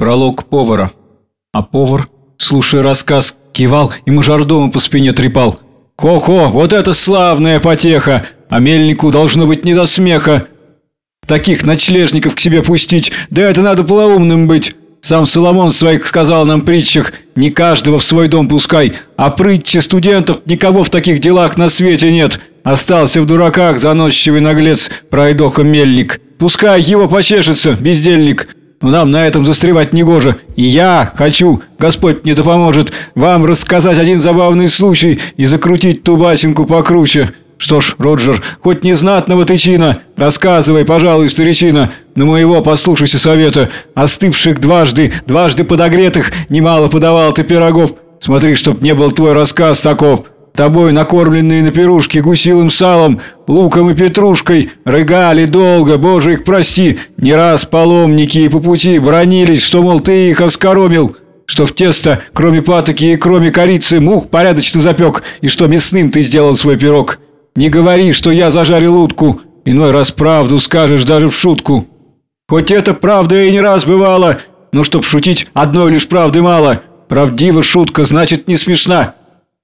Пролог повара. А повар, слушая рассказ, кивал и мажордома по спине трепал. «Хо-хо, вот это славная потеха! А мельнику должно быть не до смеха! Таких ночлежников к себе пустить, да это надо полоумным быть!» Сам Соломон своих сказал нам притчах, не каждого в свой дом пускай, а притчи студентов никого в таких делах на свете нет. Остался в дураках заносчивый наглец, пройдоха мельник. Пускай его почешется, бездельник. Но нам на этом застревать не гоже. И я хочу, Господь мне да поможет, вам рассказать один забавный случай и закрутить ту басенку покруче. Что ж, Роджер, хоть не знатного ты чина, рассказывай, пожалуй, старичина, но моего послушайся совета. Остывших дважды, дважды подогретых, немало подавал ты пирогов. Смотри, чтоб не был твой рассказ таков. Тобой накормленные на пирушке гусилым салом, луком и петрушкой, рыгали долго, боже их прости, не раз паломники и по пути бронились, что, мол, ты их оскоромил, что в тесто, кроме патоки и кроме корицы, мух порядочно запек, и что мясным ты сделал свой пирог. Не говори, что я зажарил утку, иной раз правду скажешь даже в шутку. Хоть это правда и не раз бывало, но чтоб шутить, одной лишь правды мало. Правдива шутка, значит не смешна.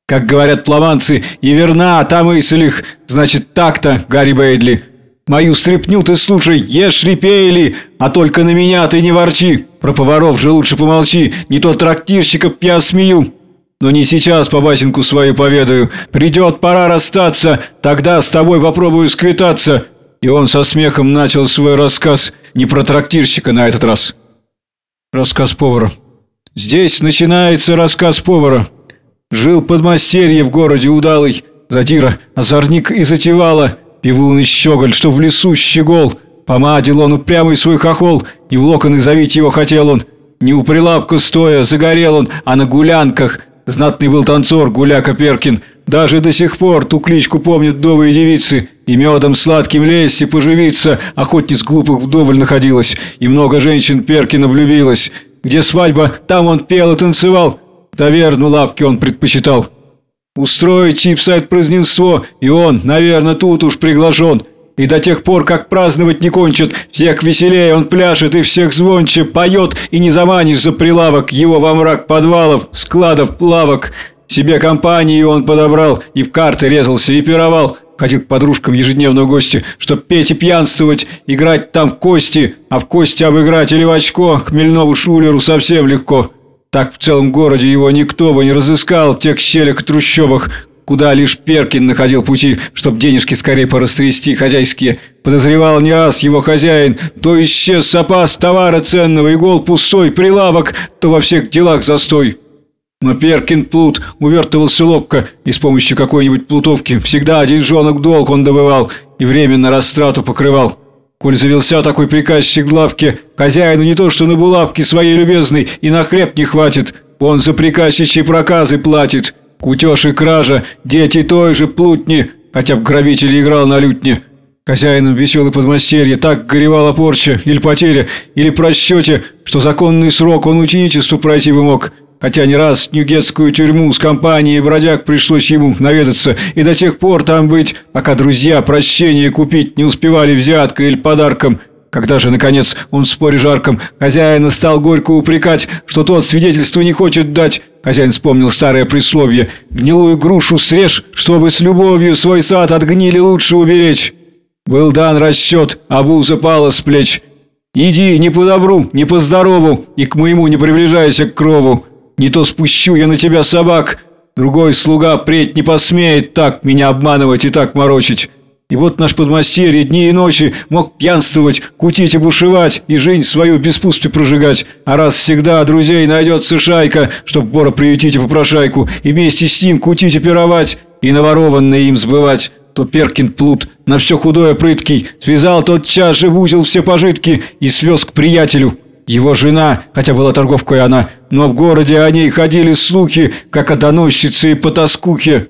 Как говорят плаванцы, и верна та мысль их, значит так-то, Гарри Бейдли. Мою стряпню ты слушай, ешь репейли, а только на меня ты не ворчи. Про поваров же лучше помолчи, не то трактирщика пья смею. Но не сейчас по басенку свою поведаю. Придет пора расстаться, тогда с тобой попробую сквитаться. И он со смехом начал свой рассказ, не про трактирщика на этот раз. Рассказ повара. Здесь начинается рассказ повара. Жил подмастерье в городе удалый, задира, озорник и затевала, пивун и щеголь, что в лесу щегол. Помадил он упрямый свой хохол, и в локоны завить его хотел он. Не у прилавка стоя, загорел он, а на гулянках. Знатный был танцор Гуляка Перкин. Даже до сих пор ту кличку помнят вдовые девицы. И медом сладким лезть и поживиться охотниц глупых вдоволь находилось. И много женщин Перкина влюбилось. Где свадьба, там он пел и танцевал. Таверну лапки он предпочитал. Устроить чипсайт празднество, и он, наверное, тут уж приглашен. И до тех пор, как праздновать не кончат, всех веселее он пляшет и всех звонче поет, и не заманишь за прилавок его во мрак подвалов, складов, плавок. Себе компании он подобрал, и в карты резался, и пировал. Ходил к подружкам ежедневно в чтоб петь и пьянствовать, играть там в кости, а в кости обыграть или в очко хмельному шулеру совсем легко. Так в целом городе его никто бы не разыскал в тех щелях и трущобах, куда лишь Перкин находил пути, чтоб денежки скорее порастрясти хозяйские. Подозревал не раз его хозяин, то исчез запас товара ценного, и гол пустой, прилавок, то во всех делах застой. Но Перкин плут увертывался лобко, и с помощью какой-нибудь плутовки всегда один жонок долг он добывал и временно растрату покрывал. Коль завелся такой приказчик в лавке, хозяину не то что на булавке своей любезной и на хлеб не хватит, он за приказчичьи проказы платит. Кутеж и кража, дети той же плутни, хотя бы грабитель играл на лютне. Хозяином веселый подмастерье так горевала порча или потеря, или просчете, что законный срок он ученичеству пройти бы мог. Хотя не раз в Ньюгетскую тюрьму с компанией бродяг пришлось ему наведаться и до тех пор там быть, пока друзья прощения купить не успевали взяткой или подарком. Когда же, наконец, он в споре жарком хозяина стал горько упрекать, что тот свидетельство не хочет дать, хозяин вспомнил старое присловие «Гнилую грушу срежь, чтобы с любовью свой сад от гнили лучше уберечь». Был дан расчет, а буза пала с плеч. «Иди, не по добру, не по здорову, и к моему не приближайся к крову». Не то спущу я на тебя собак. Другой слуга преть не посмеет так меня обманывать и так морочить. И вот наш подмастерье дни и ночи мог пьянствовать, кутить и бушевать, и жизнь свою без пусти прожигать. А раз всегда друзей найдется шайка, чтоб бора приютить и попрошайку, и вместе с ним кутить и пировать, и наворованное им сбывать, то Перкин плут, на все худое прыткий, связал тот час же в узел все пожитки и свез к приятелю. Его жена, хотя была торговкой она, но в городе о ней ходили слухи, как о доносчице и потаскухе.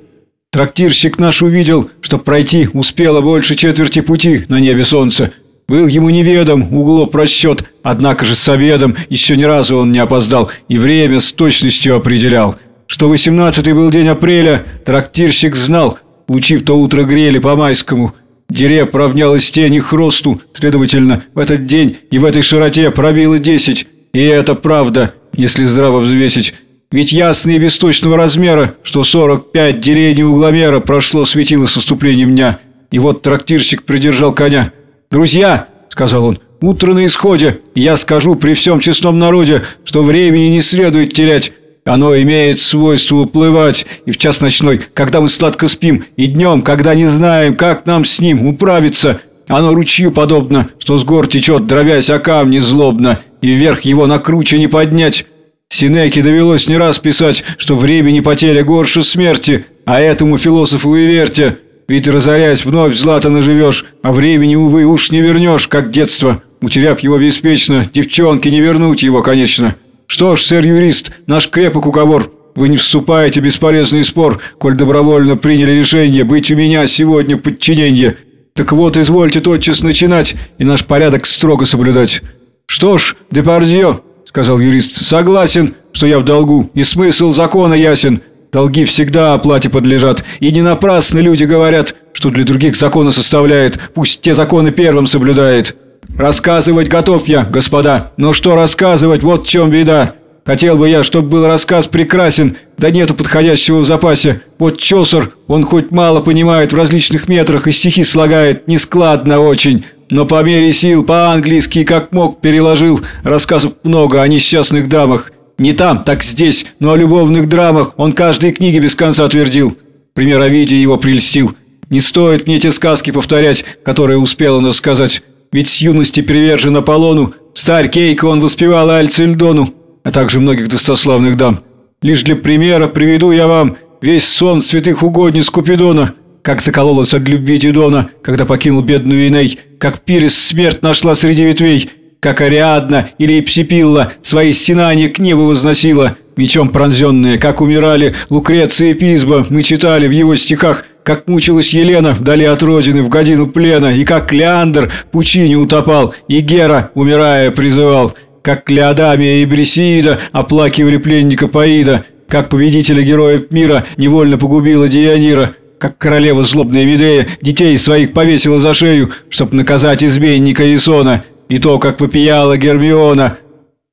Трактирщик наш увидел, что пройти успело больше четверти пути на небе солнца. Был ему неведом угло просчет, однако же с обедом еще ни разу он не опоздал и время с точностью определял. Что 18-й был день апреля, трактирщик знал, лучи в то утро грели по-майскому – Дерев равнялась тени хросту, следовательно, в этот день и в этой широте пробило десять, И это правда, если здраво взвесить. Ведь ясно и без точного размера, что 45 делений угломера прошло светило с наступлением дня. И вот трактирщик придержал коня. «Друзья!» — сказал он. «Утро на исходе, я скажу при всем честном народе, что времени не следует терять». Оно имеет свойство уплывать, и в час ночной, когда мы сладко спим, и днем, когда не знаем, как нам с ним управиться. Оно ручью подобно, что с гор течет, дровясь о камни злобно, и вверх его на круче не поднять. Синеке довелось не раз писать, что времени потеря горше смерти, а этому философу и верьте. Ведь разоряясь вновь злато наживешь, а времени, увы, уж не вернешь, как детство. Утеряв его беспечно, девчонки не вернуть его, конечно». Что ж, сэр-юрист, наш крепок уговор. Вы не вступаете в бесполезный спор, коль добровольно приняли решение быть у меня сегодня в подчинении. Так вот, извольте тотчас начинать и наш порядок строго соблюдать. Что ж, Депардье, сказал юрист, согласен, что я в долгу, и смысл закона ясен. Долги всегда оплате подлежат, и не напрасно люди говорят, что для других законы составляет, пусть те законы первым соблюдает. «Рассказывать готов я, господа, но что рассказывать, вот в чем беда. Хотел бы я, чтобы был рассказ прекрасен, да нету подходящего в запасе. Вот Чосер, он хоть мало понимает в различных метрах и стихи слагает, нескладно очень». Но по мере сил, по-английски, как мог, переложил. Рассказов много о несчастных дамах. Не там, так здесь, но о любовных драмах он каждой книги без конца твердил. Пример Овидия его прельстил. Не стоит мне те сказки повторять, которые успел он рассказать ведь с юности привержен Аполлону, старь Кейка он воспевал Альцельдону, а также многих достославных дам. Лишь для примера приведу я вам весь сон святых угодниц Купидона, как закололась от любви Дидона, когда покинул бедную Иней, как Пирис смерть нашла среди ветвей, как Ариадна или Эпсипилла свои стенания к небу возносила, мечом пронзенные, как умирали Лукреция и Пизба, мы читали в его стихах – как мучилась Елена вдали от родины в годину плена, и как Леандр пучине утопал, и Гера, умирая, призывал, как Клеодамия и Брисида оплакивали пленника Паида, как победителя героев мира невольно погубила Дианира, как королева злобная Медея детей своих повесила за шею, чтоб наказать изменника Исона, и то, как попияла Гермиона,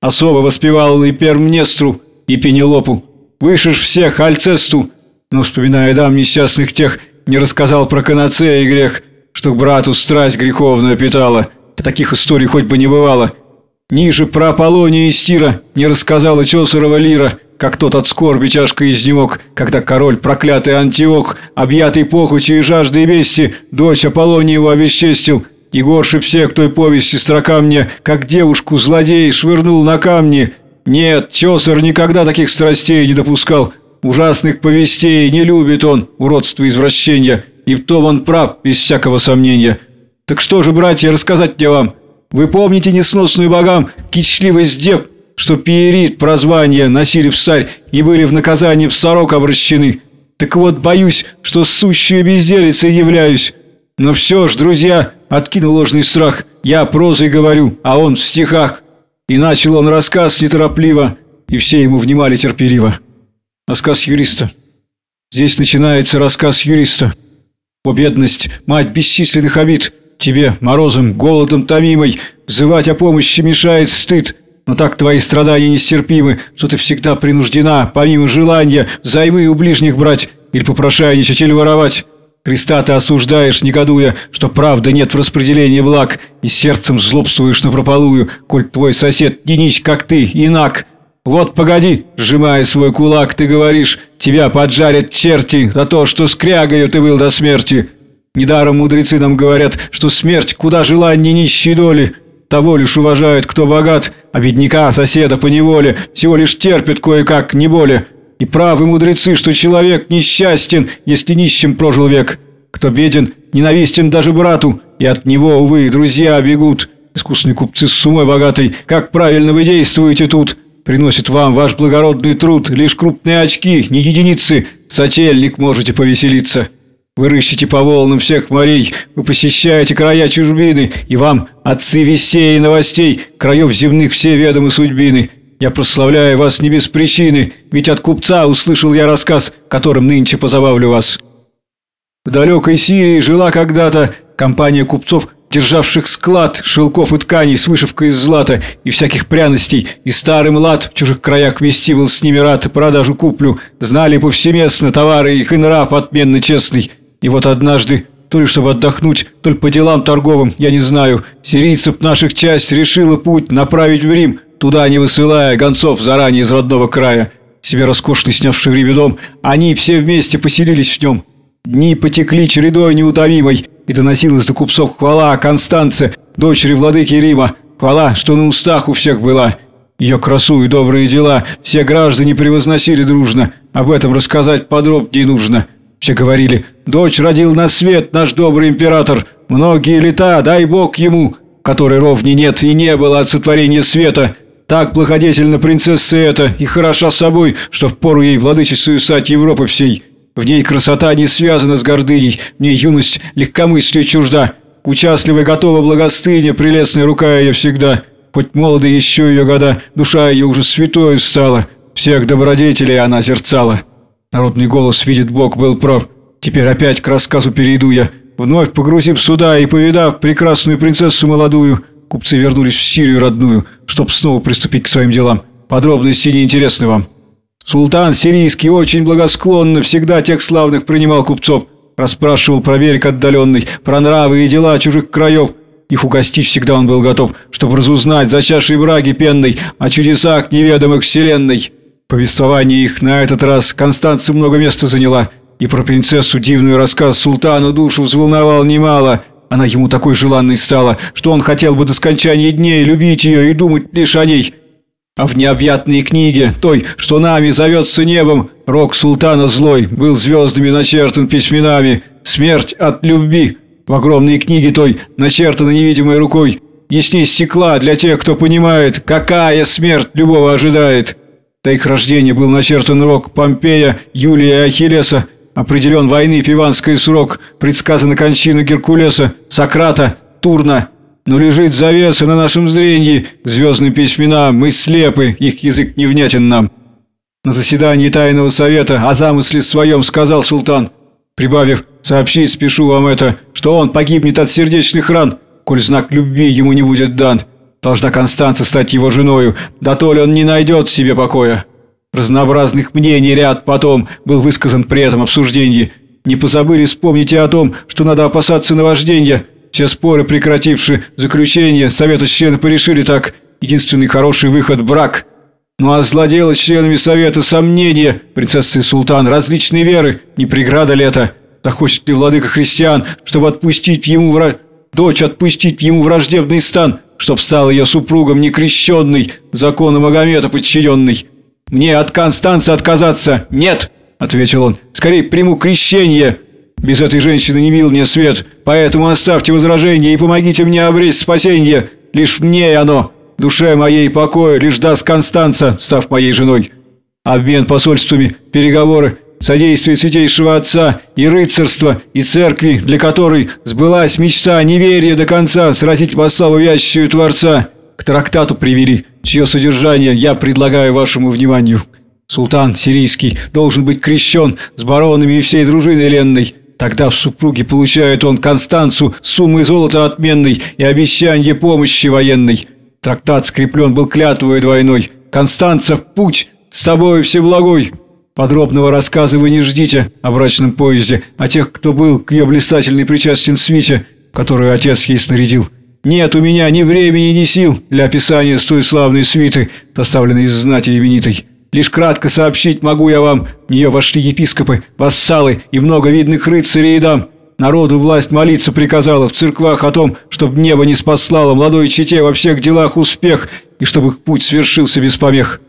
особо воспевала и Пермнестру, и Пенелопу, выше ж всех Альцесту, но, вспоминая дам несчастных тех, не рассказал про Канацея и грех, что к брату страсть греховную питала. Таких историй хоть бы не бывало. Ниже про Аполлония и Стира не рассказала Чосерова Лира, как тот от скорби тяжко изнемог, когда король проклятый Антиох, объятый похотью и жаждой мести, дочь Аполлония его обесчестил, и горше всех той повести строка мне, как девушку злодей швырнул на камни. Нет, Чосер никогда таких страстей не допускал, Ужасных повестей не любит он, уродство извращения, и в том он прав, без всякого сомнения. Так что же, братья, рассказать мне вам? Вы помните несносную богам кичливость дев, что пиерит прозвание носили в царь и были в наказании в сорок обращены? Так вот, боюсь, что сущую безделицей являюсь. Но все ж, друзья, откинул ложный страх. Я прозой говорю, а он в стихах. И начал он рассказ неторопливо, и все ему внимали терпеливо. Рассказ юриста. Здесь начинается рассказ юриста. О, бедность, мать бесчисленных обид! Тебе, морозом, голодом томимой, взывать о помощи мешает стыд. Но так твои страдания нестерпимы, что ты всегда принуждена, помимо желания, займы у ближних брать или попрошайничать или воровать. Христа ты осуждаешь, негодуя, что правда нет в распределении благ, и сердцем злобствуешь напропалую, коль твой сосед не как ты, инак». «Вот погоди!» – сжимая свой кулак, ты говоришь, «Тебя поджарят черти за то, что скрягою ты был до смерти!» Недаром мудрецы нам говорят, что смерть куда желание нищей доли. Того лишь уважают, кто богат, а бедняка, соседа по неволе всего лишь терпит кое-как, не более. И правы мудрецы, что человек несчастен, если нищим прожил век. Кто беден, ненавистен даже брату, и от него, увы, друзья бегут. Искусные купцы с сумой богатой, как правильно вы действуете тут?» Приносит вам ваш благородный труд лишь крупные очки, не единицы. Сотельник можете повеселиться. Вы рыщете по волнам всех морей, вы посещаете края чужбины, и вам, отцы вестей и новостей, краев земных все ведомы судьбины. Я прославляю вас не без причины, ведь от купца услышал я рассказ, которым нынче позабавлю вас. В далекой Сирии жила когда-то компания купцов державших склад шелков и тканей с вышивкой из злата и всяких пряностей, и старый млад в чужих краях вести с ними рад и продажу куплю, знали повсеместно товары их и нрав отменно честный. И вот однажды, то ли чтобы отдохнуть, то ли по делам торговым, я не знаю, сирийцев наших часть решила путь направить в Рим, туда не высылая гонцов заранее из родного края. Себе роскошный снявший в Риме дом, они все вместе поселились в нем. Дни потекли чередой неутомимой, и доносилась до купцов хвала Констанце, дочери владыки Рима, хвала, что на устах у всех была. Ее красу и добрые дела все граждане превозносили дружно, об этом рассказать подробнее нужно. Все говорили, дочь родил на свет наш добрый император, многие лета, дай бог ему, которой ровни нет и не было от сотворения света. Так благодетельна принцесса эта и хороша собой, что впору ей владычествую стать Европы всей». В ней красота не связана с гордыней, в ней юность легкомыслию чужда. Участливой готова благостыня, прелестная рука ее всегда. Хоть молоды еще ее года, душа ее уже святой стала. Всех добродетелей она зерцала. Народный голос видит Бог был прав. Теперь опять к рассказу перейду я. Вновь погрузив сюда и повидав прекрасную принцессу молодую, купцы вернулись в Сирию родную, чтоб снова приступить к своим делам. Подробности не интересны вам. Султан сирийский очень благосклонно всегда тех славных принимал купцов, расспрашивал про берег отдаленный, про нравы и дела чужих краев. Их угостить всегда он был готов, чтобы разузнать за чашей браги пенной о чудесах неведомых вселенной. Повествование их на этот раз Констанция много места заняла, и про принцессу дивный рассказ султану душу взволновал немало. Она ему такой желанной стала, что он хотел бы до скончания дней любить ее и думать лишь о ней. А в необъятной книге, той, что нами зовется небом, рок султана злой был звездами начертан письменами «Смерть от любви». В огромной книге той, начертана невидимой рукой, ясней стекла для тех, кто понимает, какая смерть любого ожидает. До их рождения был начертан рок Помпея, Юлия и Ахиллеса, определен войны пиванский срок, предсказана кончина Геркулеса, Сократа, Турна но лежит завеса на нашем зрении, звездным письменам, мы слепы, их язык невнятен нам. На заседании тайного совета о замысле своем сказал султан, прибавив, сообщить спешу вам это, что он погибнет от сердечных ран, коль знак любви ему не будет дан. Должна Констанция стать его женою, да то ли он не найдет себе покоя. Разнообразных мнений ряд потом был высказан при этом обсуждении. Не позабыли вспомнить и о том, что надо опасаться наваждения – все споры прекративши заключение, совета члены порешили так, единственный хороший выход – брак. Ну а злоделать членами совета сомнения, принцессы и султан, различные веры, не преграда ли это? Да хочет ли владыка христиан, чтобы отпустить ему вра... дочь отпустить ему враждебный стан, чтоб стал ее супругом некрещенный, закону Магомета подчиненный? Мне от Констанции отказаться нет, ответил он. Скорее приму крещение. Без этой женщины не мил мне свет, поэтому оставьте возражение и помогите мне обрести спасение. Лишь мне оно, душе моей покоя, лишь даст Констанца, став моей женой. Обмен посольствами, переговоры, содействие святейшего отца и рыцарства, и церкви, для которой сбылась мечта неверия до конца сразить вассалу вящую Творца, к трактату привели, чье содержание я предлагаю вашему вниманию. Султан сирийский должен быть крещен с баронами и всей дружиной ленной, Тогда в супруге получает он Констанцу суммы золота отменной и обещание помощи военной. Трактат скреплен был клятвой двойной. Констанца в путь, с тобой всеблагой. Подробного рассказа вы не ждите о брачном поезде, о тех, кто был к ее блистательной причастен свите, которую отец ей снарядил. Нет у меня ни времени, ни сил для описания с той славной свиты, доставленной из знати именитой. Лишь кратко сообщить могу я вам, в нее вошли епископы, вассалы и много видных рыцарей и дам. Народу власть молиться приказала в церквах о том, чтобы небо не спаслало молодой чете во всех делах успех, и чтобы их путь свершился без помех.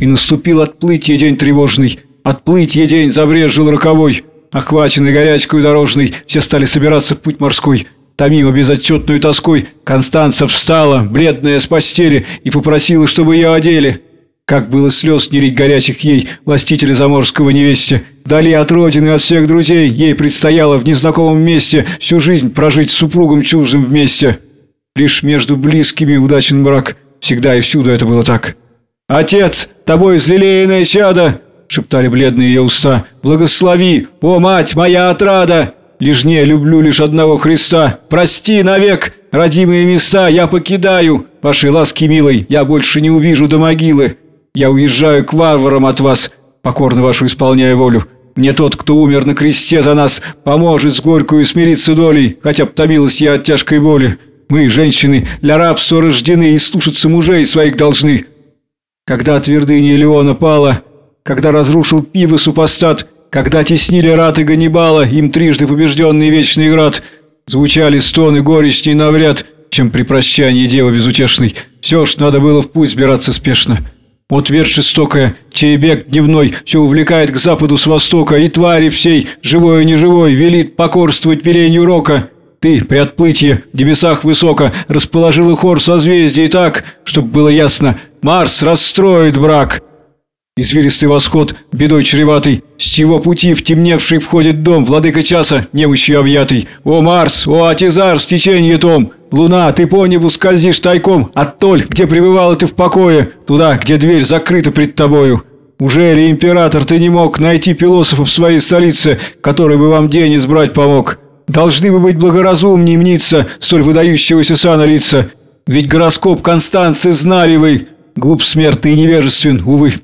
И наступил отплытие день тревожный, отплытие день забрежил роковой. Охваченный горячкой дорожной, все стали собираться в путь морской. Томимо безотчетную тоской, Констанца встала, бледная с постели, и попросила, чтобы ее одели. Как было слез не горячих ей, властителя заморского невесте. Дали от родины, от всех друзей, ей предстояло в незнакомом месте всю жизнь прожить с супругом чужим вместе. Лишь между близкими удачен брак. Всегда и всюду это было так. «Отец, тобой взлелеянное чадо!» — шептали бледные ее уста. «Благослови, о, мать, моя отрада!» Лежнее люблю лишь одного Христа. Прости навек, родимые места я покидаю. Вашей ласки милой я больше не увижу до могилы. Я уезжаю к варварам от вас, покорно вашу исполняя волю. Мне тот, кто умер на кресте за нас, поможет с горькую смириться долей, хотя б я от тяжкой боли. Мы, женщины, для рабства рождены и слушаться мужей своих должны. Когда твердыня Леона пала, когда разрушил пиво супостат, когда теснили раты Ганнибала, им трижды побежденный вечный град, звучали стоны горечней навряд, чем при прощании девы безутешной. Все ж надо было в путь сбираться спешно. Вот верь жестокая, чей бег дневной все увлекает к западу с востока, и твари всей, живой и неживой, велит покорствовать велению рока. Ты, при отплытии, в небесах высоко, расположил хор созвездий так, чтоб было ясно, Марс расстроит брак». Извилистый восход, бедой чреватый, с чего пути в темневший входит дом, владыка часа, немощью объятый. О, Марс, о, Атизар, в течение том! Луна, ты по небу скользишь тайком, оттоль, где пребывала ты в покое, туда, где дверь закрыта пред тобою. Уже ли, император, ты не мог найти философа в своей столице, который бы вам день избрать помог? Должны бы быть благоразумнее мниться столь выдающегося сана лица, ведь гороскоп Констанции знали вы, глуп смертный и невежествен, увы».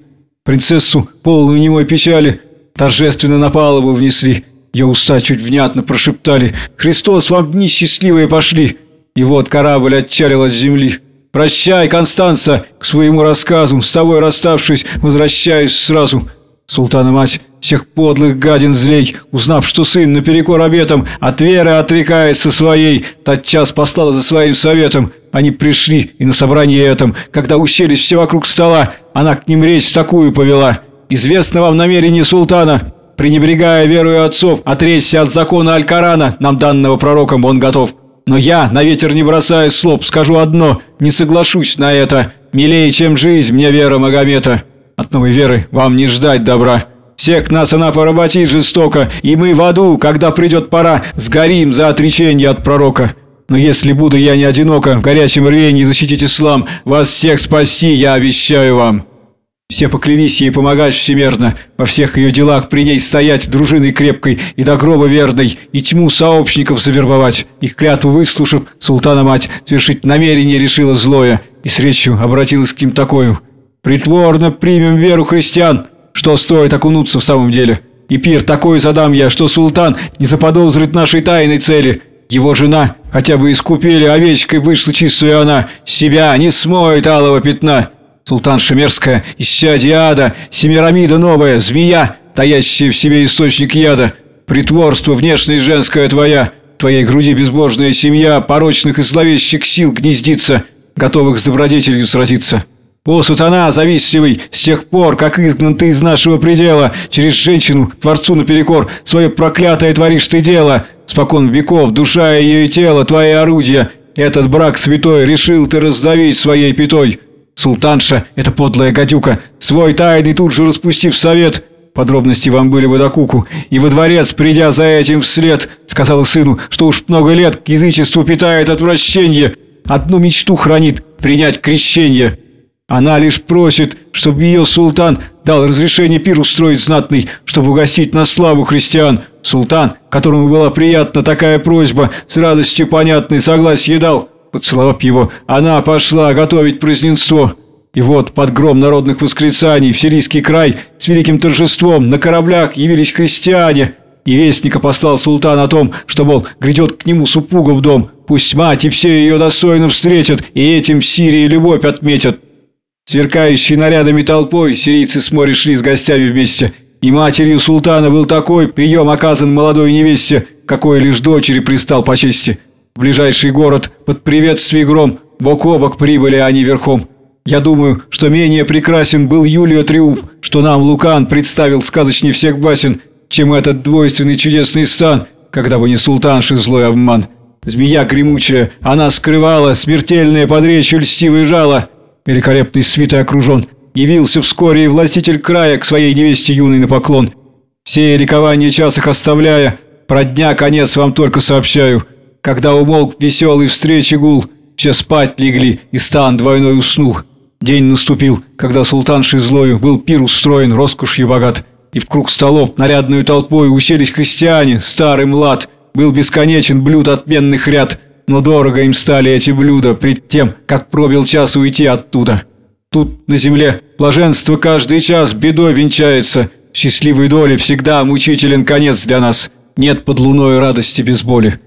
Принцессу, полную немой печали, торжественно на палубу внесли. Ее уста чуть внятно прошептали «Христос, вам дни счастливые пошли!» И вот корабль отчалил от земли. «Прощай, Констанца!» К своему рассказу, с тобой расставшись, возвращаюсь сразу. Султана-мать всех подлых гадин злей, узнав, что сын наперекор обетам от веры отрекается своей, тотчас послала за своим советом. Они пришли, и на собрании этом, когда уселись все вокруг стола, она к ним речь такую повела. «Известно вам намерение султана, пренебрегая верою отцов, отречься от закона Аль-Корана, нам данного пророком он готов. Но я, на ветер не бросая слов, скажу одно, не соглашусь на это. Милее, чем жизнь, мне вера Магомета. От новой веры вам не ждать добра». Всех нас она поработит жестоко, и мы в аду, когда придет пора, сгорим за отречение от пророка. Но если буду я не одиноко в горячем рвении защитить ислам, вас всех спасти я обещаю вам». Все поклялись ей помогать всемерно, во всех ее делах при ней стоять дружиной крепкой и до гроба верной, и тьму сообщников завербовать. Их клятву выслушав, султана-мать свершить намерение решила злое, и с речью обратилась к ним такою. «Притворно примем веру христиан, что стоит окунуться в самом деле. И пир такой задам я, что султан не заподозрит нашей тайной цели. Его жена, хотя бы искупили овечкой, вышла чистую она, себя не смоет алого пятна. Султан Шемерская, исчадие ада, Семирамида новая, змея, таящая в себе источник яда. Притворство внешность женская твоя, твоей груди безбожная семья порочных и зловещих сил гнездится, готовых с добродетелью сразиться. «О, сатана, завистливый, с тех пор, как изгнан ты из нашего предела, через женщину, Творцу наперекор, свое проклятое творишь ты дело, спокон веков, душа ее и тело, твои орудия, этот брак святой решил ты раздавить своей пятой. Султанша, эта подлая гадюка, свой тайный тут же распустив совет, подробности вам были бы до куку, и во дворец, придя за этим вслед, сказал сыну, что уж много лет к язычеству питает отвращение, одну мечту хранит – принять крещение». Она лишь просит, чтобы ее султан дал разрешение пир устроить знатный, чтобы угостить на славу христиан. Султан, которому была приятна такая просьба, с радостью понятной согласие дал. Поцеловав его, она пошла готовить празднество. И вот под гром народных восклицаний в сирийский край с великим торжеством на кораблях явились христиане. И вестника послал султан о том, что, мол, грядет к нему супруга в дом. Пусть мать и все ее достойно встретят, и этим Сирии любовь отметят. Сверкающей нарядами толпой сирийцы с моря шли с гостями вместе. И матерью султана был такой прием оказан молодой невесте, какой лишь дочери пристал по чести. В ближайший город под приветствие гром бок о бок прибыли они верхом. Я думаю, что менее прекрасен был Юлия Триумф, что нам Лукан представил сказочней всех басен, чем этот двойственный чудесный стан, когда бы не султанши злой обман. Змея гремучая, она скрывала смертельное под речью льстивое жало, великолепный свитой окружен, явился вскоре и властитель края к своей невесте юной на поклон. Все ликование час их оставляя, про дня конец вам только сообщаю. Когда умолк веселый встречи гул, все спать легли, и стан двойной уснул. День наступил, когда султаншей злою был пир устроен роскошью богат, и в круг столов нарядную толпой уселись христиане, старый млад, был бесконечен блюд отменных ряд, но дорого им стали эти блюда пред тем, как пробил час уйти оттуда. Тут, на земле, блаженство каждый час бедой венчается, счастливой доли всегда мучителен конец для нас, нет под луной радости без боли.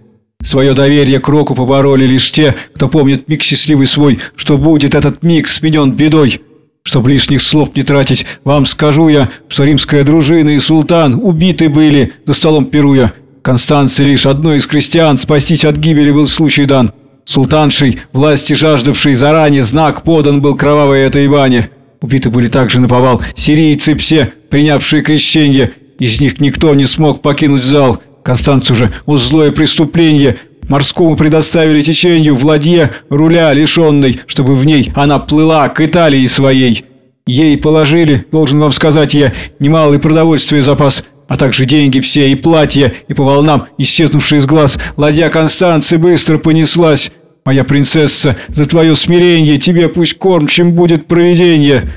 Свое доверие к року побороли лишь те, кто помнит миг счастливый свой, что будет этот миг сменен бедой. Чтоб лишних слов не тратить, вам скажу я, что римская дружина и султан убиты были за столом пируя. Констанции лишь одной из крестьян спастись от гибели был случай дан. Султаншей, власти жаждавшей заранее, знак подан был кровавой этой бане. Убиты были также наповал сирийцы все, принявшие крещение. Из них никто не смог покинуть зал. Констанцию же, о злое преступление, Морскому предоставили течению в ладье руля лишенной, чтобы в ней она плыла к Италии своей. Ей положили, должен вам сказать я, немалый продовольствие запас, а также деньги все и платья, и по волнам, исчезнувшие из глаз, ладья Констанции быстро понеслась. Моя принцесса, за твое смирение тебе пусть кормчим будет провидение.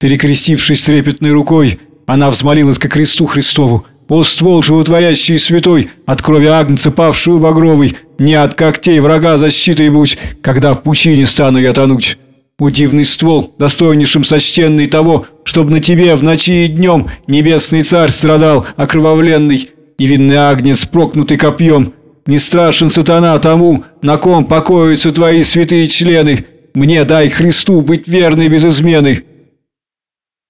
Перекрестившись трепетной рукой, она взмолилась ко кресту Христову. О, ствол животворящий и святой, от крови агнца, павшую багровый, не от когтей врага защитой будь, когда в пучине стану я тонуть. О, дивный ствол, достойнейшим сочтенный того, чтоб на тебе в ночи и днем небесный царь страдал, окровавленный, невинный агнец, прокнутый копьем. Не страшен сатана тому, на ком покоятся твои святые члены. Мне дай Христу быть верной без измены.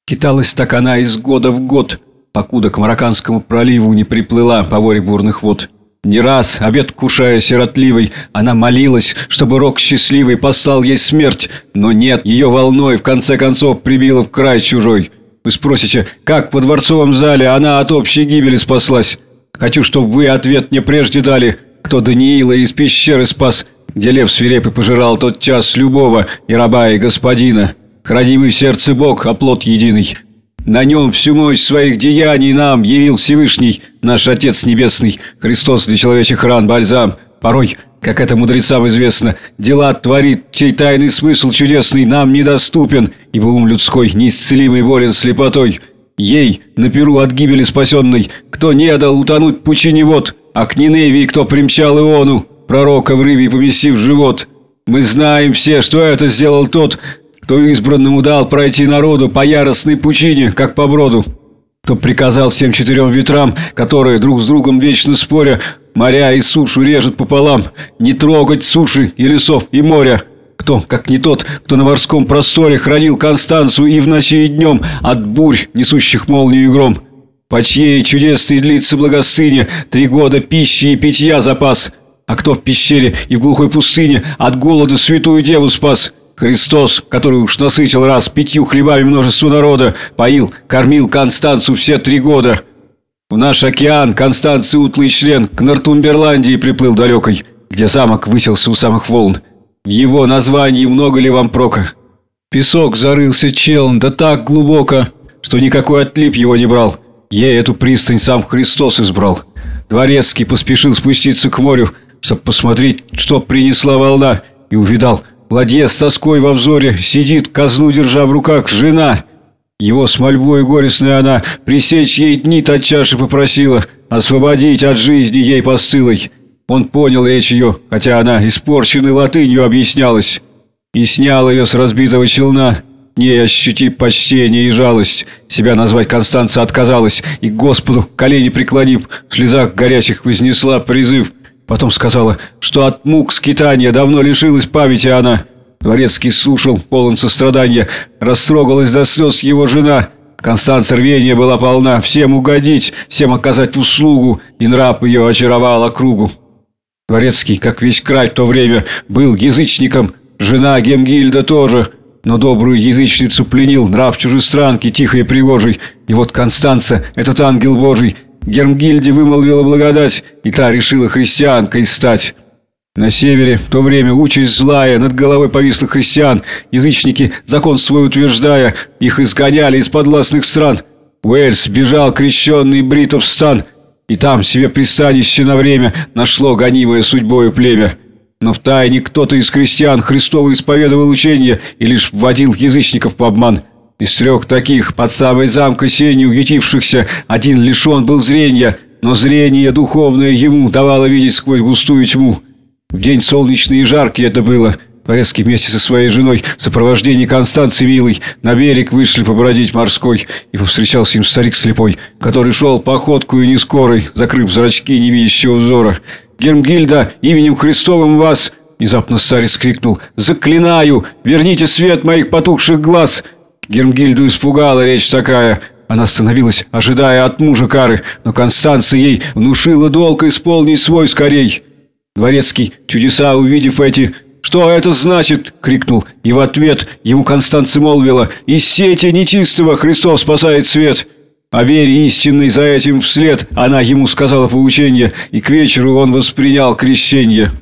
Киталась так она из года в год, покуда к Марокканскому проливу не приплыла по воре бурных вод. Не раз, обед кушая сиротливый, она молилась, чтобы рок счастливый послал ей смерть, но нет, ее волной в конце концов прибило в край чужой. Вы спросите, как во дворцовом зале она от общей гибели спаслась? Хочу, чтобы вы ответ мне прежде дали, кто Даниила из пещеры спас, где лев свирепый пожирал тот час любого и раба, и господина. Хранимый в сердце Бог, оплот единый. На нем всю мощь своих деяний нам явил Всевышний, наш Отец Небесный, Христос для человечих ран, бальзам. Порой, как это мудрецам известно, дела творит, чей тайный смысл чудесный нам недоступен, ибо ум людской неисцелимый волен слепотой. Ей, на перу от гибели спасенной, кто не дал утонуть пучине вод, а к Ниневии кто примчал Иону, пророка в рыбе поместив живот. Мы знаем все, что это сделал тот, кто избранному дал пройти народу по яростной пучине, как по броду, кто приказал всем четырем ветрам, которые друг с другом вечно споря, моря и сушу режут пополам, не трогать суши и лесов и моря. Кто, как не тот, кто на морском просторе хранил Констанцию и в ночи и днем от бурь, несущих молнию и гром. По чьей чудесной длится благостыне три года пищи и питья запас. А кто в пещере и в глухой пустыне от голода святую деву спас? Христос, который уж насытил раз пятью хлебами множество народа, поил, кормил Констанцию все три года. В наш океан Констанций утлый член к Нортумберландии приплыл далекой, где замок выселся у самых волн. В его названии много ли вам прока? Песок зарылся челн, да так глубоко, что никакой отлип его не брал. Ей эту пристань сам Христос избрал. Дворецкий поспешил спуститься к морю, чтобы посмотреть, что принесла волна, и увидал – ладье с тоской во взоре сидит, козлу держа в руках, жена. Его с мольбой горестной она пресечь ей дни от чаши попросила, освободить от жизни ей постылой. Он понял речь ее, хотя она испорченной латынью объяснялась, и снял ее с разбитого челна. Не ощутив почтение и жалость, себя назвать Констанция отказалась, и Господу, колени преклонив, в слезах горячих вознесла призыв – Потом сказала, что от мук скитания давно лишилась памяти она. Дворецкий слушал, полон сострадания. Растрогалась до слез его жена. Констанция рвения была полна. Всем угодить, всем оказать услугу, и нрав ее очаровал округу. Дворецкий, как весь край в то время, был язычником. Жена Гемгильда тоже. Но добрую язычницу пленил нрав чужестранки, тихой и пригожей. И вот Констанция, этот ангел божий, Гермгильде вымолвила благодать, и та решила христианкой стать. На севере в то время участь злая, над головой повисла христиан, язычники, закон свой утверждая, их изгоняли из подвластных стран. Уэльс бежал крещенный бритов стан, и там себе пристанище на время нашло гонимое судьбою племя. Но в тайне кто-то из крестьян Христово исповедовал учение и лишь вводил язычников по обман – из трех таких, под самой замкой сенью ютившихся, один лишен был зрения. но зрение духовное ему давало видеть сквозь густую тьму. В день солнечный и жаркий это было. Порезки вместе со своей женой в сопровождении Констанции Милой на берег вышли побродить морской, и повстречался им старик слепой, который шел походку и не скорой, закрыв зрачки невидящего взора. «Гермгильда, именем Христовым вас!» Внезапно старец крикнул «Заклинаю! Верните свет моих потухших глаз!» Гермгильду испугала речь такая. Она остановилась, ожидая от мужа кары, но Констанция ей внушила долг исполнить свой скорей. Дворецкий, чудеса увидев эти, «Что это значит?» — крикнул, и в ответ ему Констанция молвила, «Из сети нечистого Христос спасает свет!» О вере истинной за этим вслед она ему сказала поучение, и к вечеру он воспринял крещение.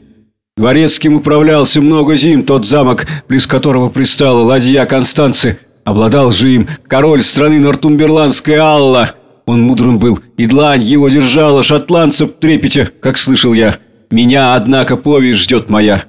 Дворецким управлялся много зим тот замок, близ которого пристала ладья Констанции. Обладал же им король страны Нортумберландской Алла. Он мудрым был, и длань его держала шотландцев трепете, как слышал я. Меня, однако, повесть ждет моя.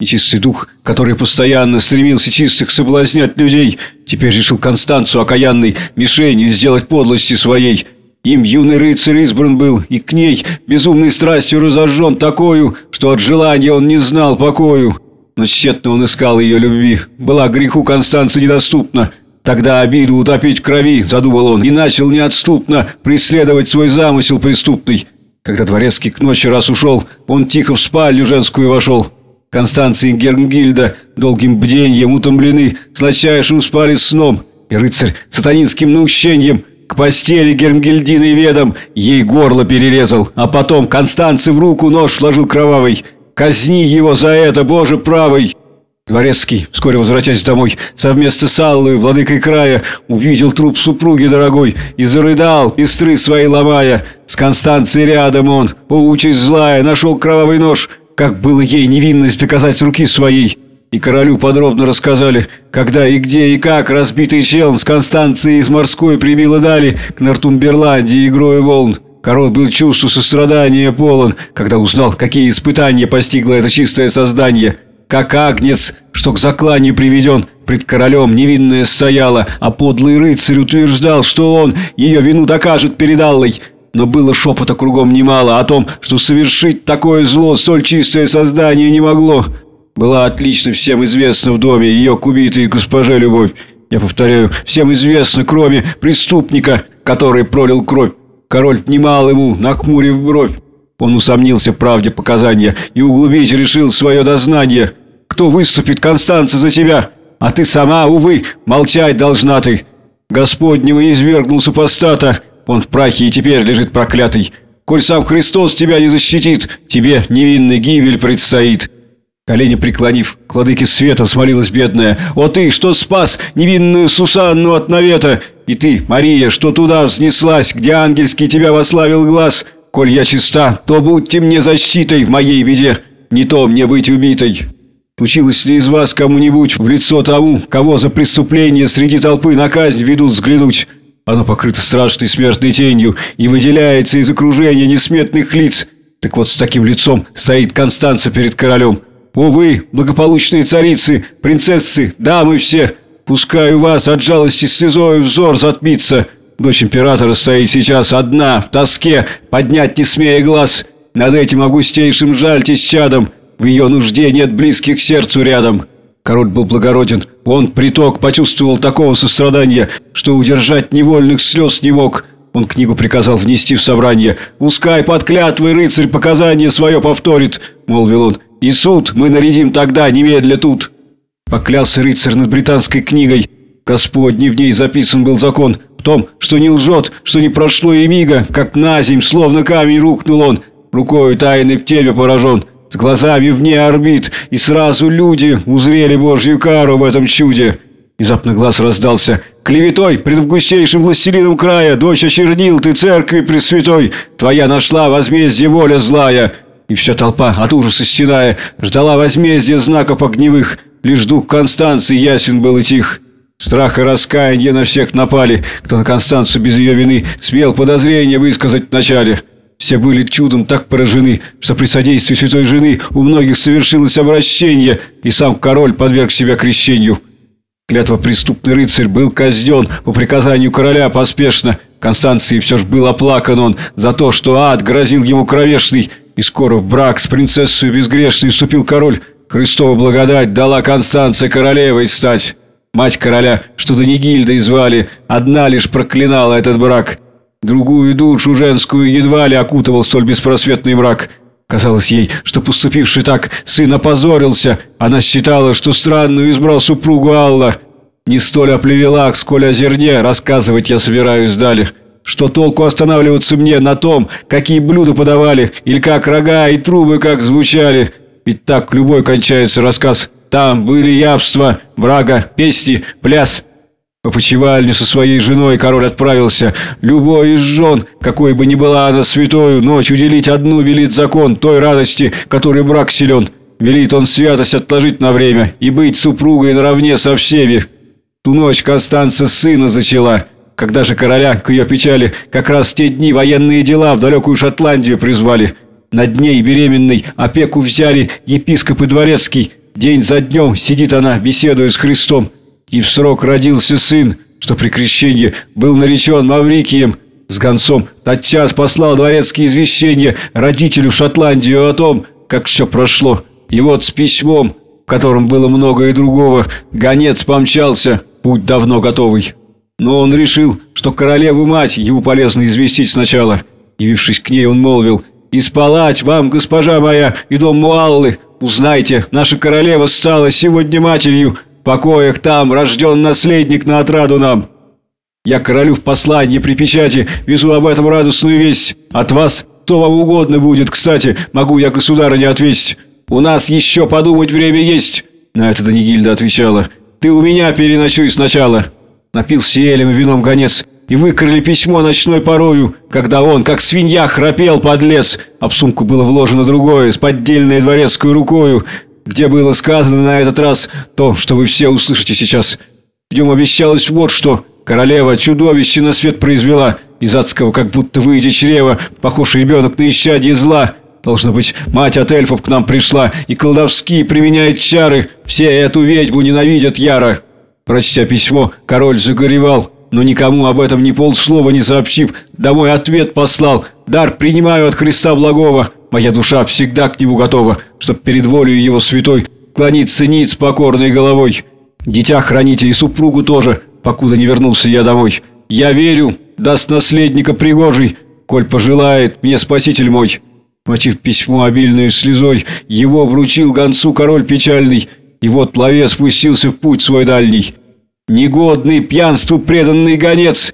Нечистый дух, который постоянно стремился чистых соблазнять людей, теперь решил Констанцию окаянной мишенью сделать подлости своей – им юный рыцарь избран был, и к ней безумной страстью разожжен такою, что от желания он не знал покою. Но тщетно он искал ее любви. Была греху Констанции недоступна. Тогда обиду утопить в крови, задумал он, и начал неотступно преследовать свой замысел преступный. Когда дворецкий к ночи раз ушел, он тихо в спальню женскую вошел. Констанция и Гермгильда долгим бденьем утомлены, сладчайшим спали сном, и рыцарь сатанинским наущением – к постели Гермгельдиной ведом ей горло перерезал, а потом Констанции в руку нож вложил кровавый. Казни его за это, Боже правый!» Дворецкий, вскоре возвратясь домой, совместно с Аллой, владыкой края, увидел труп супруги дорогой и зарыдал, пестры свои ломая. С Констанцией рядом он, о, участь злая, нашел кровавый нож, как было ей невинность доказать руки своей. И королю подробно рассказали, когда и где и как разбитый челн с Констанции из морской прибило дали к Нортумберланде игрой волн. Король был чувству сострадания полон, когда узнал, какие испытания постигло это чистое создание. Как агнец, что к закланию приведен, пред королем невинная стояла, а подлый рыцарь утверждал, что он ее вину докажет перед Аллой. Но было шепота кругом немало о том, что совершить такое зло столь чистое создание не могло была отлично всем известна в доме ее к убитой госпоже любовь. Я повторяю, всем известно, кроме преступника, который пролил кровь. Король внимал ему, нахмурив бровь. Он усомнился в правде показания и углубить решил свое дознание. «Кто выступит, Констанция, за тебя? А ты сама, увы, молчать должна ты. Господнего извергнул супостата, он в прахе и теперь лежит проклятый. Коль сам Христос тебя не защитит, тебе невинный гибель предстоит». Колени преклонив, к владыке света смолилась бедная. «О ты, что спас невинную Сусанну от навета! И ты, Мария, что туда взнеслась, где ангельский тебя вославил глаз! Коль я чиста, то будьте мне защитой в моей беде, не то мне быть убитой!» Случилось ли из вас кому-нибудь в лицо тому, кого за преступление среди толпы на казнь ведут взглянуть? Оно покрыто страшной смертной тенью и выделяется из окружения несметных лиц. Так вот, с таким лицом стоит Констанца перед королем. О вы, благополучные царицы, принцессы, дамы все, пускай у вас от жалости слезою взор затмится. Дочь императора стоит сейчас одна, в тоске, поднять не смея глаз. Над этим августейшим жальтесь чадом, в ее нужде нет близких сердцу рядом». Король был благороден. Он, приток, почувствовал такого сострадания, что удержать невольных слез не мог. Он книгу приказал внести в собрание. «Пускай под клятвой рыцарь показания свое повторит», — молвил он. И суд мы нарядим тогда, немедля тут. Поклялся рыцарь над британской книгой. Господний в ней записан был закон. Том, что не лжет, что не прошло и мига, как на земь, словно камень рухнул он. Рукою тайны в теле поражен, с глазами вне орбит, и сразу люди узрели Божью кару в этом чуде. Внезапно глаз раздался. «Клеветой, предвгустейшим властелином края, дочь очернил ты церкви пресвятой, твоя нашла возмездие воля злая». И вся толпа, от ужаса стеная, ждала возмездия знаков огневых. Лишь дух Констанции ясен был и тих. Страх и раскаяние на всех напали, кто на Констанцию без ее вины смел подозрение высказать вначале. Все были чудом так поражены, что при содействии святой жены у многих совершилось обращение, и сам король подверг себя крещению. Клятва преступный рыцарь был казнен по приказанию короля поспешно, Констанции все ж был оплакан он за то, что ад грозил ему кровешный, и скоро в брак с принцессой безгрешной вступил король. Христова благодать дала Констанция королевой стать. Мать короля, что Данигильдой звали, одна лишь проклинала этот брак. Другую душу женскую едва ли окутывал столь беспросветный мрак. Казалось ей, что поступивший так сын опозорился. Она считала, что странную избрал супругу Алла. Не столь о плевелах, сколь о зерне рассказывать я собираюсь далее. Что толку останавливаться мне на том, какие блюда подавали, или как рога и трубы как звучали. Ведь так любой кончается рассказ. Там были явства, брага, песни, пляс. По почевальню со своей женой король отправился. Любой из жен, какой бы ни была она святою, ночь уделить одну велит закон той радости, которой брак силен. Велит он святость отложить на время и быть супругой наравне со всеми. Ту ночь Констанция сына зачала. Когда же короля, к ее печали, как раз те дни военные дела в далекую Шотландию призвали. Над ней беременной опеку взяли епископ и дворецкий. День за днем сидит она, беседуя с Христом. И в срок родился сын, что при крещении был наречен Маврикием. С гонцом тотчас послал дворецкие извещения родителю в Шотландию о том, как все прошло. И вот с письмом, в котором было много и другого, гонец помчался, путь давно готовый. Но он решил, что королеву мать его полезно известить сначала. Явившись к ней, он молвил, «И вам, госпожа моя, и дом Муаллы, узнайте, наша королева стала сегодня матерью, покоях там рожден наследник на отраду нам. Я королю в послании при печати везу об этом радостную весть. От вас то вам угодно будет, кстати, могу я государыне ответить. У нас еще подумать время есть». На это Данигильда отвечала. «Ты у меня переночуй сначала». Напился елем и вином гонец и выкрали письмо ночной порою, когда он, как свинья, храпел под лес, а в сумку было вложено другое, с поддельной дворецкой рукою, где было сказано на этот раз то, что вы все услышите сейчас. В нем обещалось вот что. Королева чудовище на свет произвела. Из адского как будто выйдет чрева, похож ребенок на исчадие зла. Должно быть, мать от эльфов к нам пришла и колдовские применяет чары. Все эту ведьму ненавидят яро. Прочтя письмо, король загоревал, но никому об этом ни полслова не сообщив, домой ответ послал. Дар принимаю от Христа благого. Моя душа всегда к нему готова, чтоб перед волей его святой клониться ниц покорной головой. Дитя храните и супругу тоже, покуда не вернулся я домой. Я верю, даст наследника пригожий, коль пожелает мне спаситель мой». Мочив письмо обильную слезой, его вручил гонцу король печальный, и вот ловец спустился в путь свой дальний. «Негодный, пьянству преданный гонец!»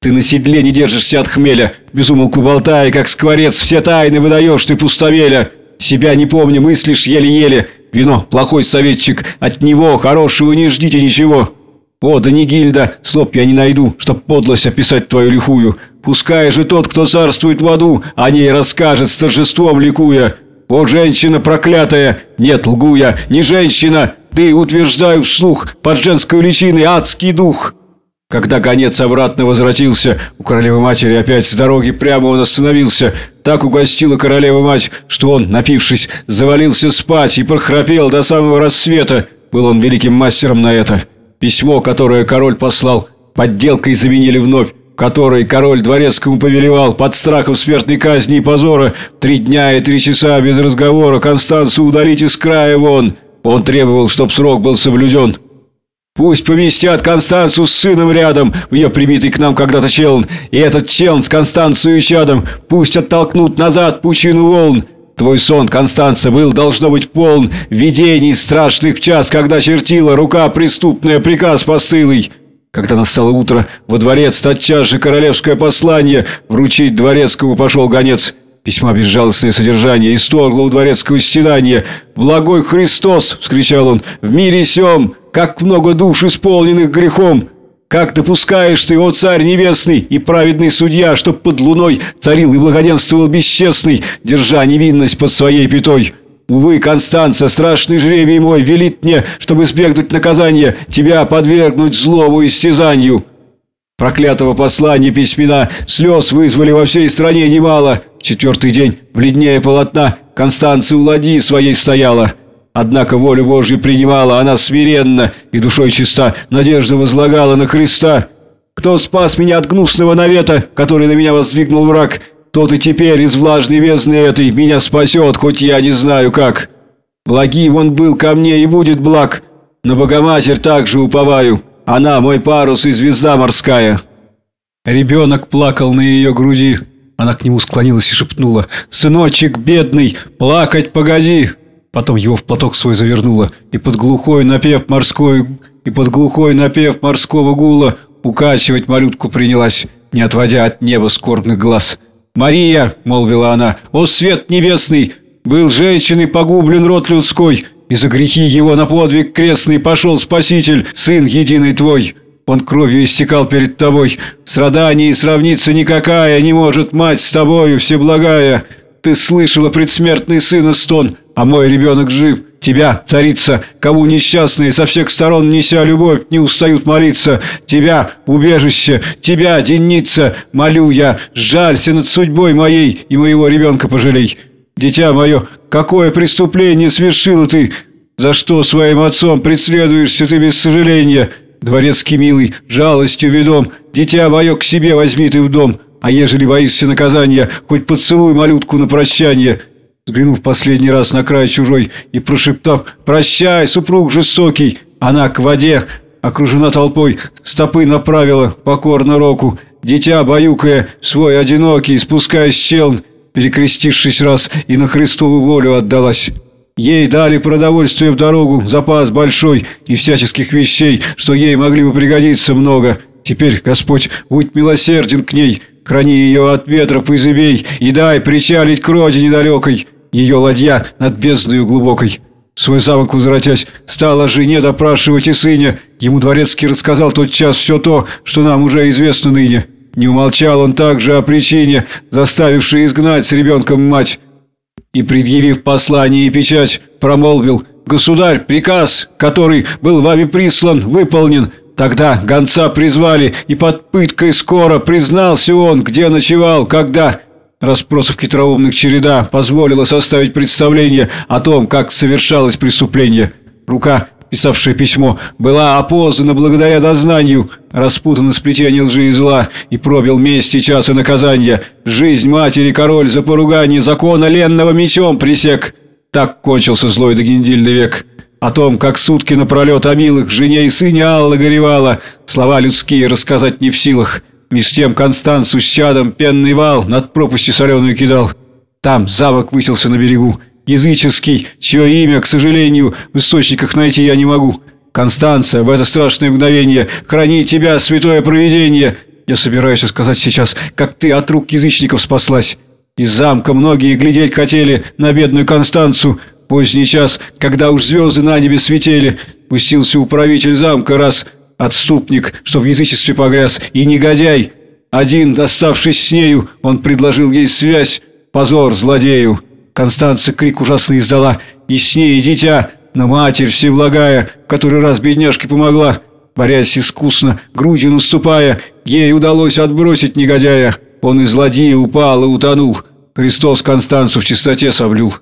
Ты на седле не держишься от хмеля, безумолку болтая, как скворец, все тайны выдаешь ты пустовеля. Себя не помню, мыслишь еле-еле. Вино, плохой советчик, от него хорошего не ждите ничего. О, да не гильда, слов я не найду, чтоб подлость описать твою лихую. Пускай же тот, кто царствует в аду, о ней расскажет с торжеством ликуя. О, женщина проклятая! Нет, лгу я, не женщина! Ты, утверждаю вслух, под женской личиной адский дух!» Когда гонец обратно возвратился, у королевы-матери опять с дороги прямо он остановился. Так угостила королева-мать, что он, напившись, завалился спать и прохрапел до самого рассвета. Был он великим мастером на это. Письмо, которое король послал, подделкой заменили вновь, которой король дворецкому повелевал под страхом смертной казни и позора три дня и три часа без разговора Констанцию удалить из края вон. Он требовал, чтоб срок был соблюден. Пусть поместят Констанцию с сыном рядом, в ее прибитый к нам когда-то челн, и этот челн с Констанцией чадом пусть оттолкнут назад пучину волн. Твой сон, Констанция, был, должно быть, полн видений страшных в час, когда чертила рука преступная приказ постылый. Когда настало утро, во дворец тотчас же королевское послание вручить дворецкому пошел гонец. Письма безжалостное содержание истогло у дворецкого стенания. «Благой Христос!» — вскричал он. «В мире сём!» Как много душ, исполненных грехом! Как допускаешь ты, о царь небесный и праведный судья, чтоб под луной царил и благоденствовал бесчестный, держа невинность под своей пятой? Увы, Констанция, страшный жребий мой, велит мне, чтобы избегнуть наказания, тебя подвергнуть злому истязанию». Проклятого послания письмена слез вызвали во всей стране немало. Четвертый день, бледнее полотна, Констанция у ладьи своей стояла. Однако волю Божью принимала она смиренно и душой чиста, надежду возлагала на Христа. Кто спас меня от гнусного навета, который на меня воздвигнул враг, тот и теперь из влажной бездны этой меня спасет, хоть я не знаю как. Благим он был ко мне и будет благ, на Богоматерь также уповаю, она мой парус и звезда морская». Ребенок плакал на ее груди. Она к нему склонилась и шепнула «Сыночек бедный, плакать погоди!» Потом его в платок свой завернула, и под глухой напев морской, и под глухой напев морского гула укачивать малютку принялась, не отводя от неба скорбных глаз. «Мария!» — молвила она. «О, свет небесный! Был женщиной погублен род людской, и за грехи его на подвиг крестный пошел Спаситель, Сын единый твой!» Он кровью истекал перед тобой. Страданий сравниться никакая не может мать с тобою, всеблагая. Ты слышала предсмертный сына стон, а мой ребенок жив. Тебя, царица, кому несчастные со всех сторон неся любовь, не устают молиться. Тебя, убежище, тебя, денница, молю я, жалься над судьбой моей и моего ребенка пожалей. Дитя мое, какое преступление совершила ты? За что своим отцом преследуешься ты без сожаления?» Дворецкий милый, жалостью ведом, дитя мое к себе возьми ты в дом, а ежели боишься наказания, хоть поцелуй малютку на прощание». Взглянув последний раз на край чужой и прошептав «Прощай, супруг жестокий!» Она к воде, окружена толпой, стопы направила покорно року. Дитя, баюкая, свой одинокий, спускаясь челн, перекрестившись раз и на Христову волю отдалась. Ей дали продовольствие в дорогу, запас большой и всяческих вещей, что ей могли бы пригодиться много. Теперь, Господь, будь милосерден к ней, храни ее от ветров и зыбей и дай причалить к родине далекой, ее ладья над бездною глубокой. В свой замок возвратясь, стала жене допрашивать и сыне. Ему дворецкий рассказал тот час все то, что нам уже известно ныне. Не умолчал он также о причине, заставившей изгнать с ребенком мать и, предъявив послание и печать, промолвил «Государь, приказ, который был вами прислан, выполнен». Тогда гонца призвали, и под пыткой скоро признался он, где ночевал, когда... Распросов хитроумных череда позволила составить представление о том, как совершалось преступление. Рука писавшее письмо, была опознана благодаря дознанию, распутано сплетение лжи и зла, и пробил месть и час и наказания. Жизнь матери король за поругание закона ленного мечом присек. Так кончился злой догендильный век. О том, как сутки напролет о милых жене и сыне Алла горевала, слова людские рассказать не в силах. Меж тем Констанцу с чадом пенный вал над пропастью соленую кидал. Там замок высился на берегу языческий, чье имя, к сожалению, в источниках найти я не могу. Констанция, в это страшное мгновение, храни тебя, святое провидение. Я собираюсь сказать сейчас, как ты от рук язычников спаслась. Из замка многие глядеть хотели на бедную Констанцию. Поздний час, когда уж звезды на небе светели, пустился управитель замка раз, отступник, что в язычестве погряз, и негодяй. Один, оставшись с нею, он предложил ей связь, позор злодею. Констанция крик ужасный издала. «И с ней, дитя!» Но матерь всевлагая, который раз бедняжке помогла, борясь искусно, грудью наступая, ей удалось отбросить негодяя. Он из злодея упал и утонул. Христос Констанцию в чистоте соблюл.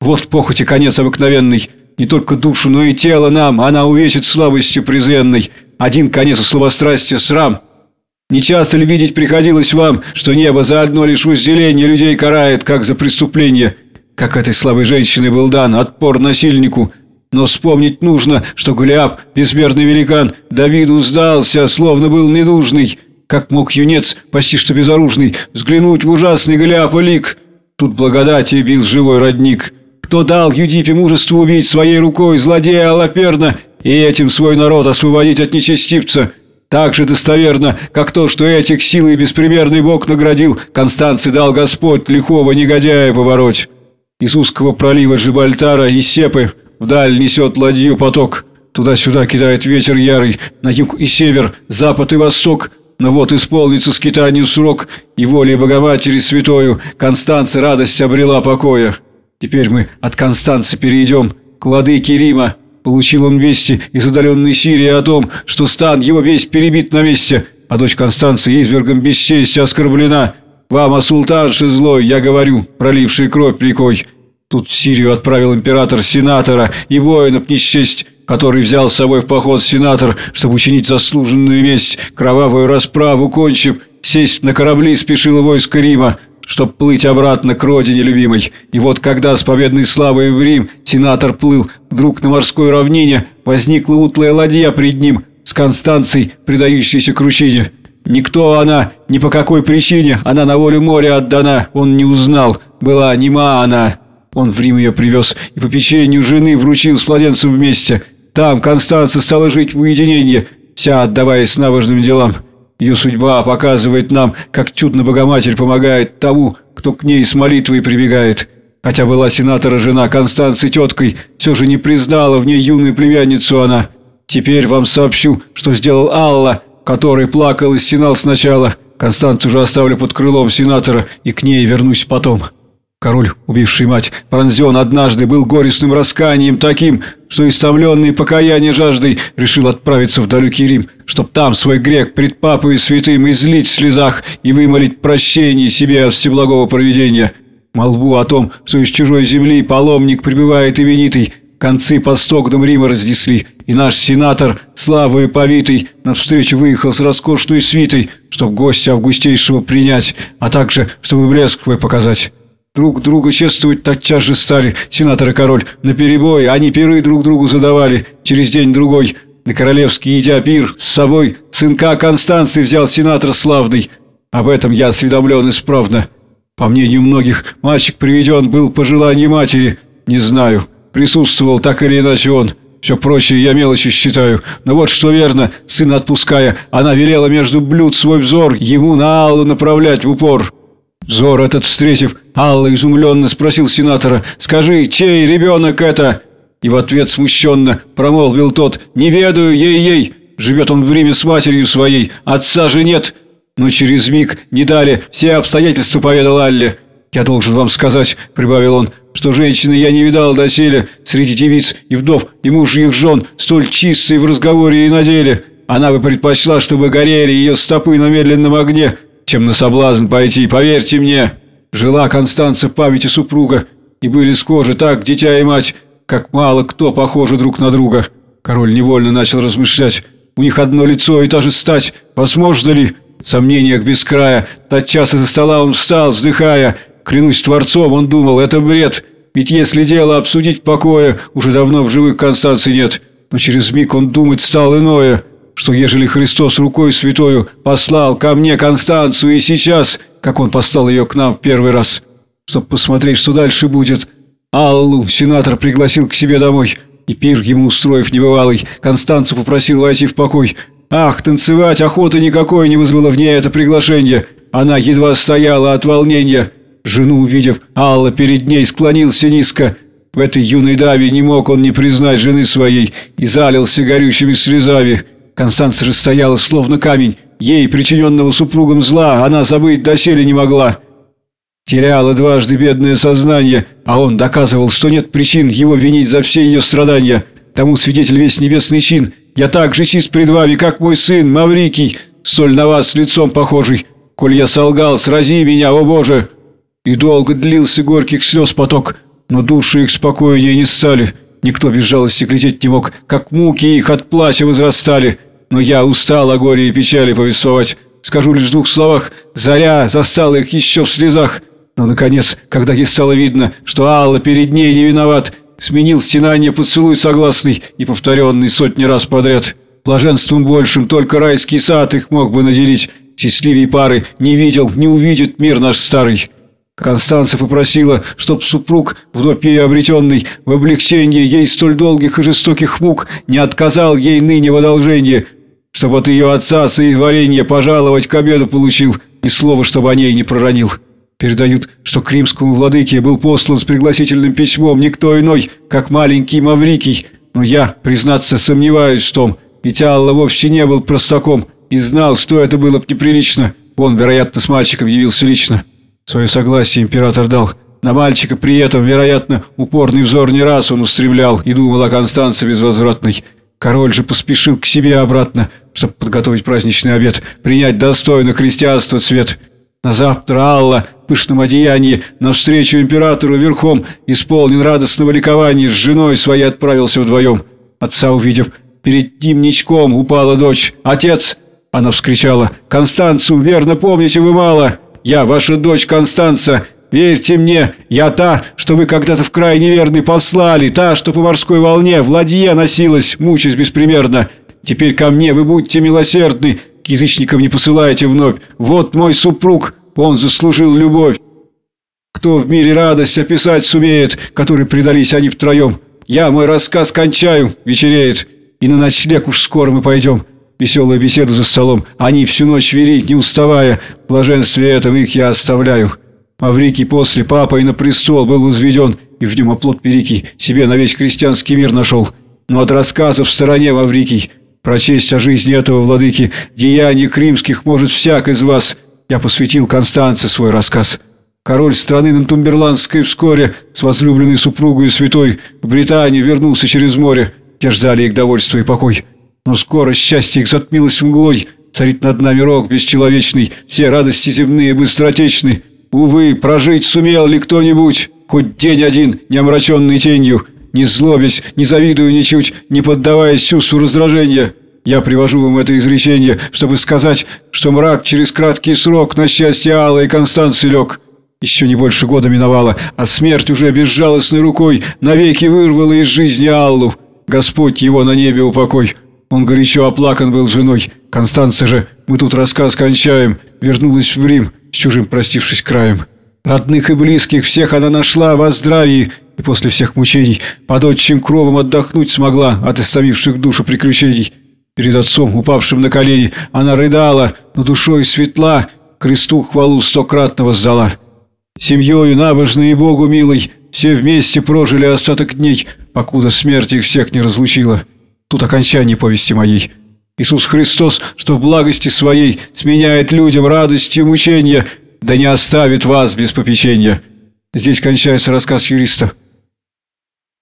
Вот похоти конец обыкновенный. Не только душу, но и тело нам она увечит слабостью презренной. Один конец у слабострастия – срам. Не часто ли видеть приходилось вам, что небо за одно лишь возделение людей карает, как за преступление – как этой слабой женщине был дан отпор насильнику. Но вспомнить нужно, что Голиаф, безмерный великан, Давиду сдался, словно был недужный. Как мог юнец, почти что безоружный, взглянуть в ужасный Голиафа лик? Тут благодати бил живой родник. Кто дал Юдипе мужество убить своей рукой злодея Алаперна и этим свой народ освободить от нечестивца? Так же достоверно, как то, что этих силой беспримерный Бог наградил, Констанции дал Господь лихого негодяя побороть. Из узкого пролива Джибальтара и Сепы вдаль несет ладью поток. Туда-сюда кидает ветер ярый, на юг и север, запад и восток. Но вот исполнится скитанию срок, и волей Богоматери Святою Констанция радость обрела покоя. Теперь мы от Констанции перейдем к владыке Рима. Получил он вести из удаленной Сирии о том, что стан его весь перебит на месте, а дочь Констанции извергом бесчестия оскорблена. Вам, о султанше злой, я говорю, проливший кровь рекой. Тут в Сирию отправил император сенатора и воинов не счесть. который взял с собой в поход сенатор, чтобы учинить заслуженную месть, кровавую расправу кончив, сесть на корабли спешило войско Рима, чтоб плыть обратно к родине любимой. И вот когда с победной славой в Рим сенатор плыл, вдруг на морской равнине возникла утлая ладья пред ним с Констанцией, предающейся кручине. Никто она, ни по какой причине, она на волю моря отдана, он не узнал, была нема она. Он в Рим ее привез и по печенью жены вручил с младенцем вместе. Там Констанция стала жить в уединении, вся отдаваясь наважным делам. Ее судьба показывает нам, как чудно Богоматерь помогает тому, кто к ней с молитвой прибегает. Хотя была сенатора жена Констанции теткой, все же не признала в ней юную племянницу она. Теперь вам сообщу, что сделал Алла, который плакал и стенал сначала. Констанцию уже оставлю под крылом сенатора и к ней вернусь потом». Король, убивший мать, пронзен однажды, был горестным расканием таким, что истомленный покаяние жаждой решил отправиться в далекий Рим, чтоб там свой грех пред папой святым излить в слезах и вымолить прощение себе от всеблагого провидения. Молву о том, что из чужой земли паломник прибывает именитый, концы под стокдом Рима разнесли, и наш сенатор, славою повитый, навстречу выехал с роскошной свитой, чтоб гостя августейшего принять, а также, чтобы блеск свой показать». Друг друга чествовать тотчас же стали сенатор и король. На перебой они пиры друг другу задавали. Через день-другой на королевский едя пир с собой сынка Констанции взял сенатор славный. Об этом я осведомлен исправно. По мнению многих, мальчик приведен был по желанию матери. Не знаю, присутствовал так или иначе он. Все прочее я мелочи считаю. Но вот что верно, сына отпуская, она велела между блюд свой взор ему на Аллу направлять в упор. Взор этот встретив, Алла изумленно спросил сенатора, «Скажи, чей ребенок это?» И в ответ смущенно промолвил тот, «Не ведаю, ей-ей, живет он в Риме с матерью своей, отца же нет». Но через миг, не дали, все обстоятельства поведал Алле. «Я должен вам сказать», — прибавил он, «что женщины я не видал доселе среди девиц и вдов и мужьих жен, столь чистой в разговоре и на деле. Она бы предпочла, чтобы горели ее стопы на медленном огне, чем на соблазн пойти, поверьте мне. Жила Констанция в памяти супруга, и были схожи так дитя и мать, как мало кто похожи друг на друга. Король невольно начал размышлять. У них одно лицо и та же стать. Возможно ли? В сомнениях без края. Тотчас из-за стола он встал, вздыхая. Клянусь Творцом, он думал, это бред. Ведь если дело обсудить в покое, уже давно в живых Констанции нет. Но через миг он думать стал иное что ежели Христос рукой святою послал ко мне Констанцию и сейчас, как он послал ее к нам первый раз, чтобы посмотреть, что дальше будет, Аллу сенатор пригласил к себе домой, и пир ему устроив небывалый, Констанцию попросил войти в покой. Ах, танцевать охоты никакой не вызвало в ней это приглашение. Она едва стояла от волнения. Жену увидев, Алла перед ней склонился низко. В этой юной даве не мог он не признать жены своей и залился горючими слезами. Констанция же стояла словно камень. Ей, причиненного супругом зла, она забыть доселе не могла. Теряла дважды бедное сознание, а он доказывал, что нет причин его винить за все ее страдания. Тому свидетель весь небесный чин. Я так же чист пред вами, как мой сын, Маврикий, столь на вас лицом похожий. Коль я солгал, срази меня, о Боже!» И долго длился горьких слез поток, но души их спокойнее не стали. Никто без жалости глядеть не мог, как муки их от плача возрастали. Но я устал о горе и печали повествовать. Скажу лишь в двух словах, заря застала их еще в слезах. Но, наконец, когда ей стало видно, что Алла перед ней не виноват, сменил стенание поцелуй согласный и повторенный сотни раз подряд. Блаженством большим только райский сад их мог бы наделить. Счастливей пары не видел, не увидит мир наш старый». Констанция попросила, чтоб супруг, вновь ее обретенный, в облегчении ей столь долгих и жестоких мук не отказал ей ныне в одолжении, чтоб от ее отца соизволение пожаловать к обеду получил, и слова, чтобы о ней не проронил. Передают, что к римскому владыке был послан с пригласительным письмом никто иной, как маленький Маврикий, но я, признаться, сомневаюсь в том, ведь Алла вовсе не был простаком и знал, что это было бы неприлично. Он, вероятно, с мальчиком явился лично. Свое согласие император дал. На мальчика при этом, вероятно, упорный взор не раз он устремлял и думал о Констанции безвозвратной. Король же поспешил к себе обратно, чтобы подготовить праздничный обед, принять достойно христианство цвет. На завтра Алла в пышном одеянии навстречу императору верхом исполнен радостного ликования с женой своей отправился вдвоем. отца увидев. Перед ним ничком упала дочь. «Отец!» – она вскричала. «Констанцу, верно помните вы мало! Я ваша дочь Констанца! Верьте мне, я та, что вы когда-то в край неверный послали, та, что по морской волне в ладье носилась, мучаясь беспримерно. Теперь ко мне вы будьте милосердны, к язычникам не посылайте вновь. Вот мой супруг, он заслужил любовь. Кто в мире радость описать сумеет, которой предались они втроем? Я мой рассказ кончаю, вечереет, и на ночлег уж скоро мы пойдем. Веселую беседу за столом, они всю ночь вели, не уставая, в блаженстве этом их я оставляю. Маврикий после папой на престол был возведен, и в нем оплот великий себе на весь крестьянский мир нашел. Но от рассказов в стороне Маврикий, прочесть о жизни этого владыки, деяний кримских может всяк из вас. Я посвятил Констанце свой рассказ». Король страны Нантумберландской вскоре с возлюбленной супругой святой в Британию вернулся через море, где ждали их довольство и покой. Но скоро счастье их затмилось мглой, царит над нами рок бесчеловечный, все радости земные быстротечны. Увы, прожить сумел ли кто-нибудь, хоть день один, не омраченный тенью, не злобясь, не завидую ничуть, не поддаваясь чувству раздражения. Я привожу вам это изречение, чтобы сказать, что мрак через краткий срок на счастье Аллы и Констанции лег. Еще не больше года миновало, а смерть уже безжалостной рукой навеки вырвала из жизни Аллу. Господь его на небе упокой. Он горячо оплакан был женой. Констанция же, мы тут рассказ кончаем, вернулась в Рим, с чужим простившись краем. Родных и близких всех она нашла во здравии, и после всех мучений под отчим кровом отдохнуть смогла от истомивших душу приключений. Перед отцом, упавшим на колени, она рыдала, но душой светла, кресту хвалу стократно воздала. Семьей набожной и Богу милой все вместе прожили остаток дней, покуда смерть их всех не разлучила. Тут окончание повести моей. Иисус Христос, что в благости своей сменяет людям радость и мучения, да не оставит вас без попечения. Здесь кончается рассказ юриста.